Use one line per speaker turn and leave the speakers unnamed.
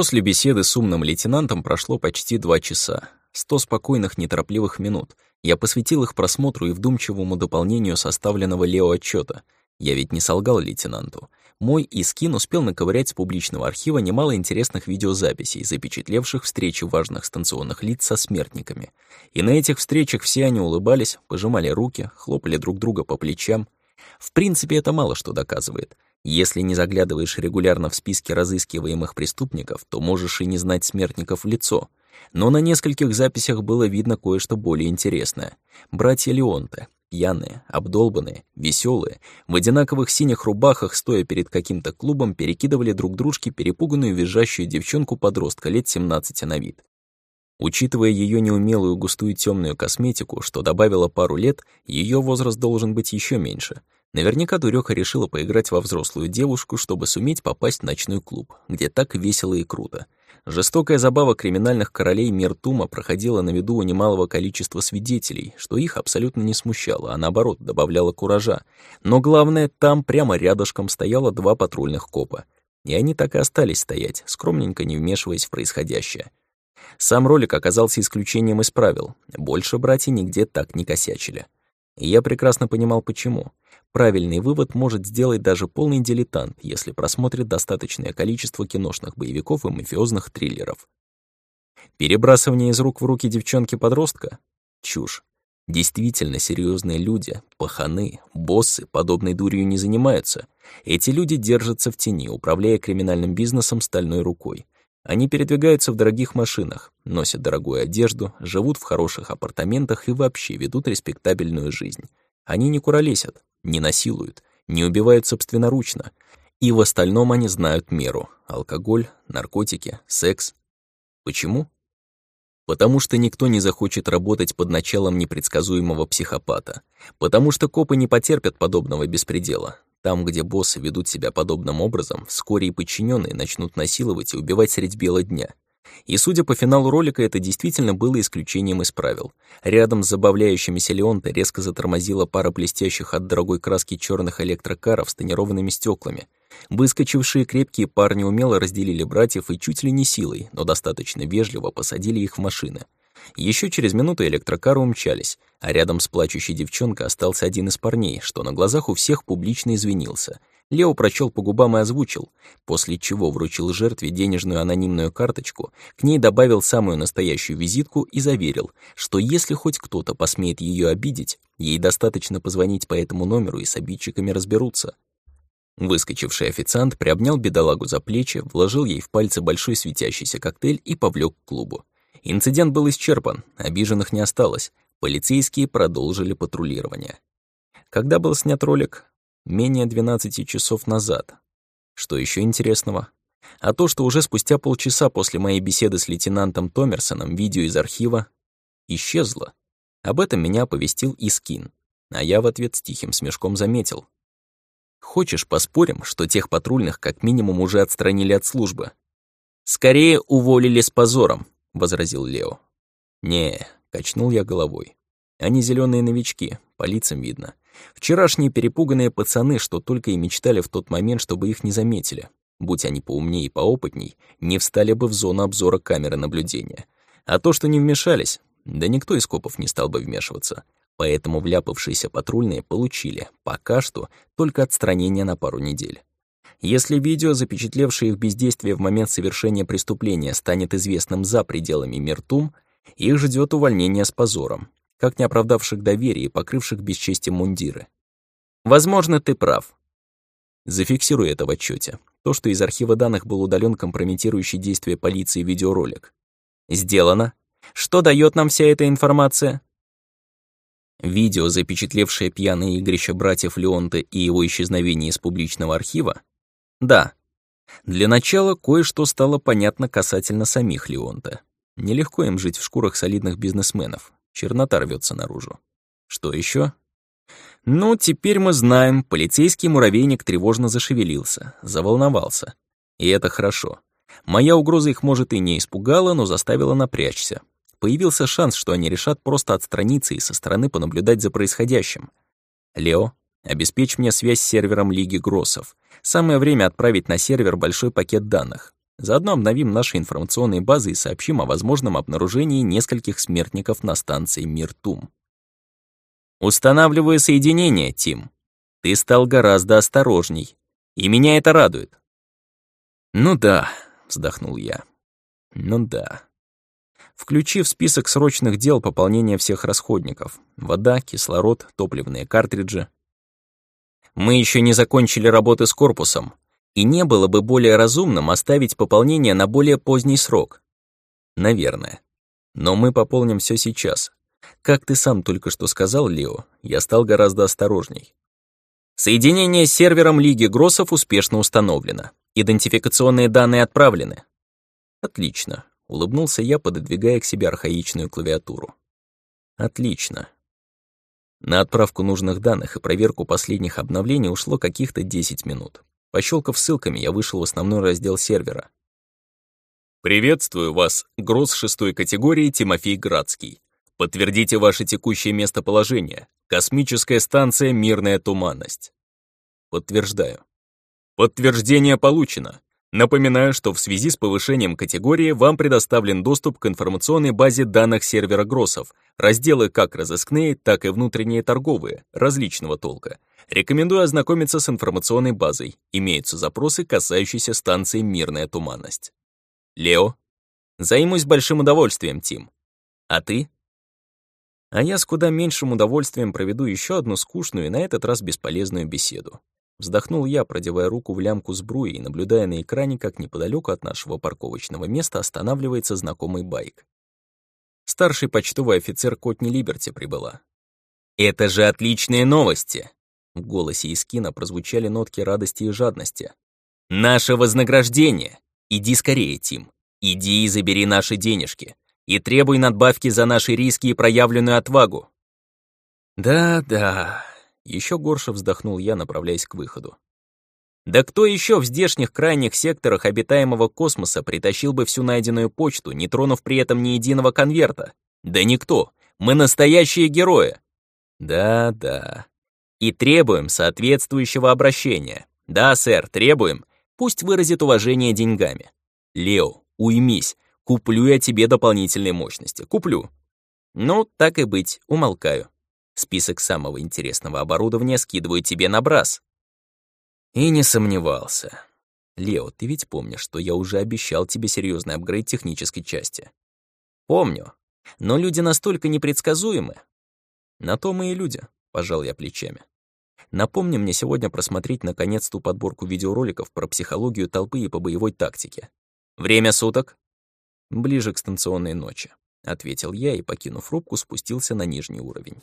После беседы с умным лейтенантом прошло почти два часа. Сто спокойных, неторопливых минут. Я посвятил их просмотру и вдумчивому дополнению составленного Лео отчета. Я ведь не солгал лейтенанту. Мой Искин успел наковырять с публичного архива немало интересных видеозаписей, запечатлевших встречи важных станционных лиц со смертниками. И на этих встречах все они улыбались, пожимали руки, хлопали друг друга по плечам. В принципе, это мало что доказывает. Если не заглядываешь регулярно в списки разыскиваемых преступников, то можешь и не знать смертников в лицо. Но на нескольких записях было видно кое-что более интересное. Братья Леонте, пьяные, обдолбанные, веселые, в одинаковых синих рубахах, стоя перед каким-то клубом, перекидывали друг дружке перепуганную визжащую девчонку-подростка лет 17 на вид. Учитывая ее неумелую густую темную косметику, что добавило пару лет, ее возраст должен быть еще меньше — Наверняка дуреха решила поиграть во взрослую девушку, чтобы суметь попасть в ночной клуб, где так весело и круто. Жестокая забава криминальных королей Миртума проходила на виду у немалого количества свидетелей, что их абсолютно не смущало, а наоборот, добавляло куража. Но главное, там прямо рядышком стояло два патрульных копа. И они так и остались стоять, скромненько не вмешиваясь в происходящее. Сам ролик оказался исключением из правил. Больше братья нигде так не косячили. И я прекрасно понимал, почему. Правильный вывод может сделать даже полный дилетант, если просмотрит достаточное количество киношных боевиков и мафиозных триллеров. Перебрасывание из рук в руки девчонки-подростка? Чушь. Действительно серьезные люди, паханы, боссы подобной дурью не занимаются. Эти люди держатся в тени, управляя криминальным бизнесом стальной рукой. Они передвигаются в дорогих машинах, носят дорогую одежду, живут в хороших апартаментах и вообще ведут респектабельную жизнь. Они не куролесят, не насилуют, не убивают собственноручно. И в остальном они знают меру. Алкоголь, наркотики, секс. Почему? Потому что никто не захочет работать под началом непредсказуемого психопата. Потому что копы не потерпят подобного беспредела. Там, где боссы ведут себя подобным образом, вскоре и подчиненные начнут насиловать и убивать средь бела дня. И судя по финалу ролика, это действительно было исключением из правил. Рядом с забавляющимися Леонто резко затормозила пара блестящих от дорогой краски черных электрокаров с тонированными стеклами. Выскочившие крепкие парни умело разделили братьев и чуть ли не силой, но достаточно вежливо посадили их в машины. Еще через минуту электрокары умчались, а рядом с плачущей девчонкой остался один из парней, что на глазах у всех публично извинился — Лео прочел по губам и озвучил, после чего вручил жертве денежную анонимную карточку, к ней добавил самую настоящую визитку и заверил, что если хоть кто-то посмеет ее обидеть, ей достаточно позвонить по этому номеру и с обидчиками разберутся. Выскочивший официант приобнял бедолагу за плечи, вложил ей в пальцы большой светящийся коктейль и повлек к клубу. Инцидент был исчерпан, обиженных не осталось, полицейские продолжили патрулирование. Когда был снят ролик, менее 12 часов назад. Что еще интересного? А то, что уже спустя полчаса после моей беседы с лейтенантом Томерсоном видео из архива исчезло. Об этом меня оповестил Искин, а я в ответ с тихим смешком заметил. «Хочешь, поспорим, что тех патрульных как минимум уже отстранили от службы?» «Скорее уволили с позором», — возразил Лео. «Не», — качнул я головой. «Они зеленые новички, по лицам видно. Вчерашние перепуганные пацаны, что только и мечтали в тот момент, чтобы их не заметили. Будь они поумнее и поопытней, не встали бы в зону обзора камеры наблюдения. А то, что не вмешались, да никто из копов не стал бы вмешиваться. Поэтому вляпавшиеся патрульные получили, пока что, только отстранение на пару недель. Если видео, запечатлевшее их бездействие в момент совершения преступления, станет известным за пределами Миртум, их ждет увольнение с позором как не оправдавших доверие и покрывших бесчестием мундиры. Возможно, ты прав. Зафиксируй это в отчете. То, что из архива данных был удален компрометирующий действия полиции видеоролик. Сделано. Что дает нам вся эта информация? Видео, запечатлевшее пьяное игрище братьев Леонте и его исчезновение из публичного архива? Да. Для начала кое-что стало понятно касательно самих Леонте. Нелегко им жить в шкурах солидных бизнесменов, Чернота рвется наружу. Что еще? Ну, теперь мы знаем, полицейский муравейник тревожно зашевелился, заволновался. И это хорошо. Моя угроза их, может, и не испугала, но заставила напрячься. Появился шанс, что они решат просто отстраниться и со стороны понаблюдать за происходящим. Лео, обеспечь мне связь с сервером Лиги Гроссов. Самое время отправить на сервер большой пакет данных. Заодно обновим наши информационные базы и сообщим о возможном обнаружении нескольких смертников на станции Миртум. Устанавливаю соединение, Тим. Ты стал гораздо осторожней. И меня это радует. Ну да, вздохнул я. Ну да. Включи в список срочных дел пополнение всех расходников. Вода, кислород, топливные картриджи. Мы еще не закончили работы с корпусом, и не было бы более разумным оставить пополнение на более поздний срок. Наверное. Но мы пополним все сейчас. Как ты сам только что сказал, Лео, я стал гораздо осторожней. Соединение с сервером Лиги Гроссов успешно установлено. Идентификационные данные отправлены. Отлично. Улыбнулся я, пододвигая к себе архаичную клавиатуру. Отлично. На отправку нужных данных и проверку последних обновлений ушло каких-то 10 минут. Пощелкав ссылками, я вышел в основной раздел сервера. «Приветствую вас, Гросс шестой категории Тимофей Градский. Подтвердите ваше текущее местоположение. Космическая станция «Мирная туманность». Подтверждаю. Подтверждение получено. Напоминаю, что в связи с повышением категории вам предоставлен доступ к информационной базе данных сервера Гроссов, разделы как разыскные, так и внутренние торговые, различного толка. Рекомендую ознакомиться с информационной базой. Имеются запросы, касающиеся станции «Мирная туманность». Лео. Займусь большим удовольствием, Тим. А ты? А я с куда меньшим удовольствием проведу еще одну скучную и на этот раз бесполезную беседу. Вздохнул я, продевая руку в лямку сбруи и наблюдая на экране, как неподалеку от нашего парковочного места останавливается знакомый байк. Старший почтовый офицер Котни Либерти прибыла. «Это же отличные новости!» В голосе Искина прозвучали нотки радости и жадности. «Наше вознаграждение! Иди скорее, Тим. Иди и забери наши денежки. И требуй надбавки за наши риски и проявленную отвагу». «Да-да», еще горше вздохнул я, направляясь к выходу. Да кто еще в здешних крайних секторах обитаемого космоса притащил бы всю найденную почту, не тронув при этом ни единого конверта? Да никто. Мы настоящие герои. Да-да. И требуем соответствующего обращения. Да, сэр, требуем. Пусть выразит уважение деньгами. Лео, уймись. Куплю я тебе дополнительные мощности. Куплю. Ну, так и быть, умолкаю. Список самого интересного оборудования скидываю тебе на брас. И не сомневался. Лео, ты ведь помнишь, что я уже обещал тебе серьезный апгрейд технической части? Помню. Но люди настолько непредсказуемы. На то мы и люди, пожал я плечами. Напомни мне сегодня просмотреть наконец ту подборку видеороликов про психологию толпы и по боевой тактике. Время суток? Ближе к станционной ночи, ответил я и, покинув рубку, спустился на нижний уровень.